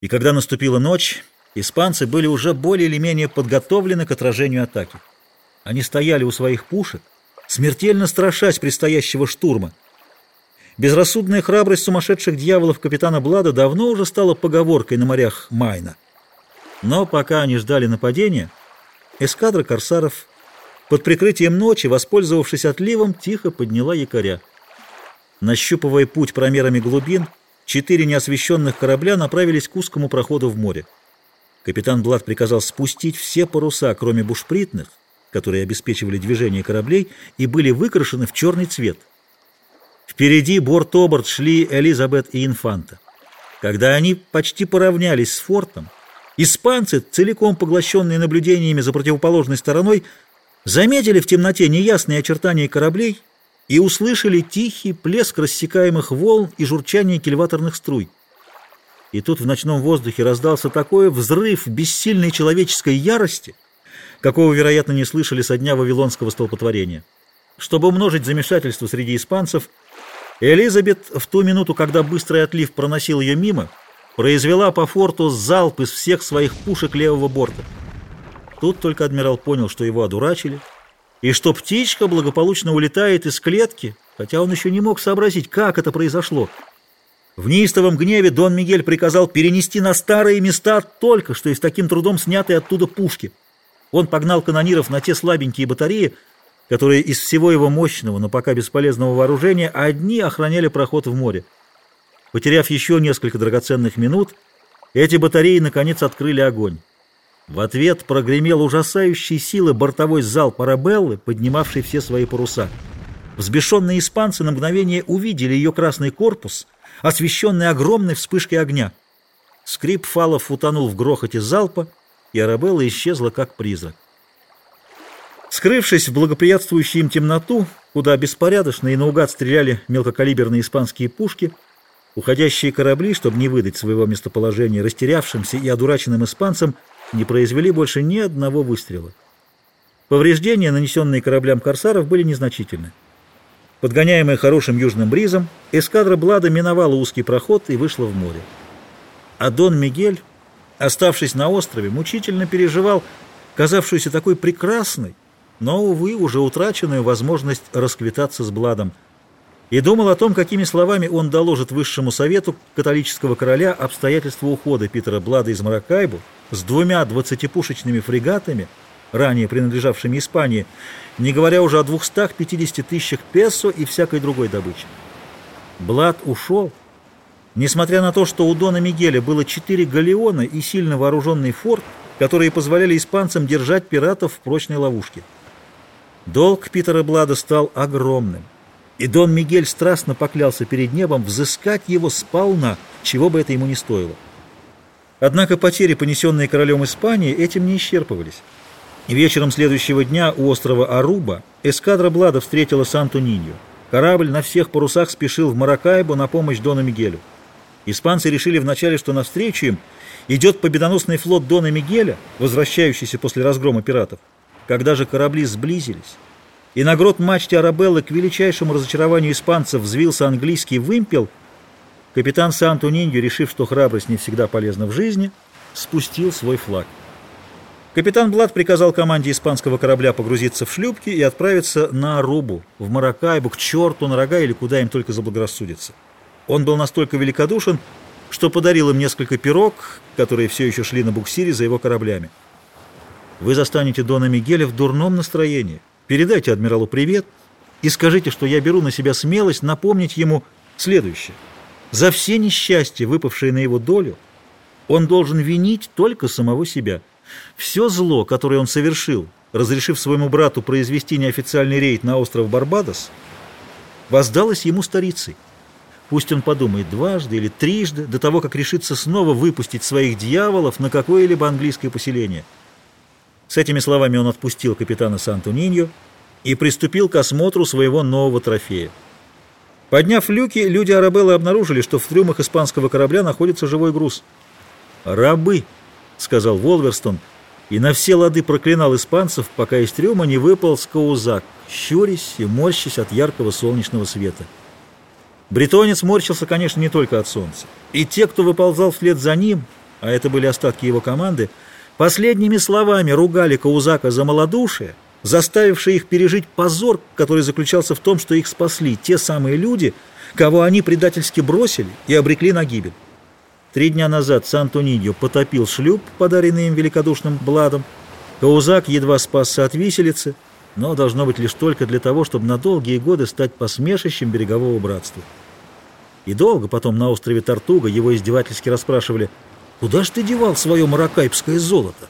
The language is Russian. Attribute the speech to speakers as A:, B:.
A: И когда наступила ночь, испанцы были уже более или менее подготовлены к отражению атаки. Они стояли у своих пушек, смертельно страшась предстоящего штурма. Безрассудная храбрость сумасшедших дьяволов капитана Блада давно уже стала поговоркой на морях Майна. Но пока они ждали нападения, эскадра корсаров под прикрытием ночи, воспользовавшись отливом, тихо подняла якоря. Нащупывая путь промерами глубин, четыре неосвещенных корабля направились к узкому проходу в море. Капитан Блад приказал спустить все паруса, кроме бушпритных, которые обеспечивали движение кораблей и были выкрашены в черный цвет. Впереди борт-оборт шли Элизабет и Инфанта. Когда они почти поравнялись с фортом, испанцы, целиком поглощенные наблюдениями за противоположной стороной, заметили в темноте неясные очертания кораблей и услышали тихий плеск рассекаемых волн и журчание кильваторных струй. И тут в ночном воздухе раздался такой взрыв бессильной человеческой ярости, какого, вероятно, не слышали со дня Вавилонского столпотворения. Чтобы умножить замешательство среди испанцев, Элизабет в ту минуту, когда быстрый отлив проносил ее мимо, произвела по форту залп из всех своих пушек левого борта. Тут только адмирал понял, что его одурачили, и что птичка благополучно улетает из клетки, хотя он еще не мог сообразить, как это произошло. В неистовом гневе Дон Мигель приказал перенести на старые места только что и с таким трудом снятые оттуда пушки. Он погнал канониров на те слабенькие батареи, которые из всего его мощного, но пока бесполезного вооружения одни охраняли проход в море. Потеряв еще несколько драгоценных минут, эти батареи наконец открыли огонь. В ответ прогремел ужасающей силы бортовой зал Парабеллы, поднимавший все свои паруса. Взбешенные испанцы на мгновение увидели ее красный корпус, освещенный огромной вспышкой огня. Скрип фалов утонул в грохоте залпа, и Арабелла исчезла как призрак. Скрывшись в благоприятствующую им темноту, куда беспорядочно и наугад стреляли мелкокалиберные испанские пушки, уходящие корабли, чтобы не выдать своего местоположения растерявшимся и одураченным испанцам, не произвели больше ни одного выстрела. Повреждения, нанесенные кораблям корсаров, были незначительны. Подгоняемая хорошим южным бризом, эскадра Блада миновала узкий проход и вышла в море. А Дон Мигель, оставшись на острове, мучительно переживал казавшуюся такой прекрасной, но, увы, уже утраченную возможность расквитаться с Бладом – и думал о том, какими словами он доложит высшему совету католического короля обстоятельства ухода Питера Блада из Маракайбу с двумя двадцатипушечными фрегатами, ранее принадлежавшими Испании, не говоря уже о 250 тысячах песо и всякой другой добыче. Блад ушел, несмотря на то, что у Дона Мигеля было четыре галеона и сильно вооруженный форт, которые позволяли испанцам держать пиратов в прочной ловушке. Долг Питера Блада стал огромным. И Дон Мигель страстно поклялся перед небом взыскать его сполна, чего бы это ему не стоило. Однако потери, понесенные королем Испании, этим не исчерпывались. И вечером следующего дня у острова Аруба эскадра Блада встретила Санту-Нинью. Корабль на всех парусах спешил в Маракайбо на помощь Дону Мигелю. Испанцы решили вначале, что навстречу им идет победоносный флот Дона Мигеля, возвращающийся после разгрома пиратов. Когда же корабли сблизились, и на грот мачте Арабеллы к величайшему разочарованию испанцев взвился английский вымпел, капитан Сан-Туниньо, решив, что храбрость не всегда полезна в жизни, спустил свой флаг. Капитан Блад приказал команде испанского корабля погрузиться в шлюпки и отправиться на Арубу, в Маракайбу, к черту на рога или куда им только заблагорассудится. Он был настолько великодушен, что подарил им несколько пирог, которые все еще шли на буксире за его кораблями. Вы застанете Дона Мигеля в дурном настроении. Передайте адмиралу привет и скажите, что я беру на себя смелость напомнить ему следующее. За все несчастья, выпавшие на его долю, он должен винить только самого себя. Все зло, которое он совершил, разрешив своему брату произвести неофициальный рейд на остров Барбадос, воздалось ему старицей. Пусть он подумает дважды или трижды до того, как решится снова выпустить своих дьяволов на какое-либо английское поселение – с этими словами он отпустил капитана Санту-Ниньо и приступил к осмотру своего нового трофея. Подняв люки, люди Арабеллы обнаружили, что в трюмах испанского корабля находится живой груз. «Рабы!» — сказал Волверстон, и на все лады проклинал испанцев, пока из трюма не выпал скаузак, щурясь и морщась от яркого солнечного света. Бретонец морщился, конечно, не только от солнца. И те, кто выползал вслед за ним, а это были остатки его команды, последними словами ругали Каузака за малодушие, заставившие их пережить позор, который заключался в том, что их спасли те самые люди, кого они предательски бросили и обрекли на гибель. Три дня назад Сан-Тонидио потопил шлюп, подаренный им великодушным Бладом. Каузак едва спасся от виселицы, но должно быть лишь только для того, чтобы на долгие годы стать посмешищем берегового братства. И долго потом на острове Тартуга его издевательски расспрашивали, «Куда ж ты девал свое маракайбское золото?»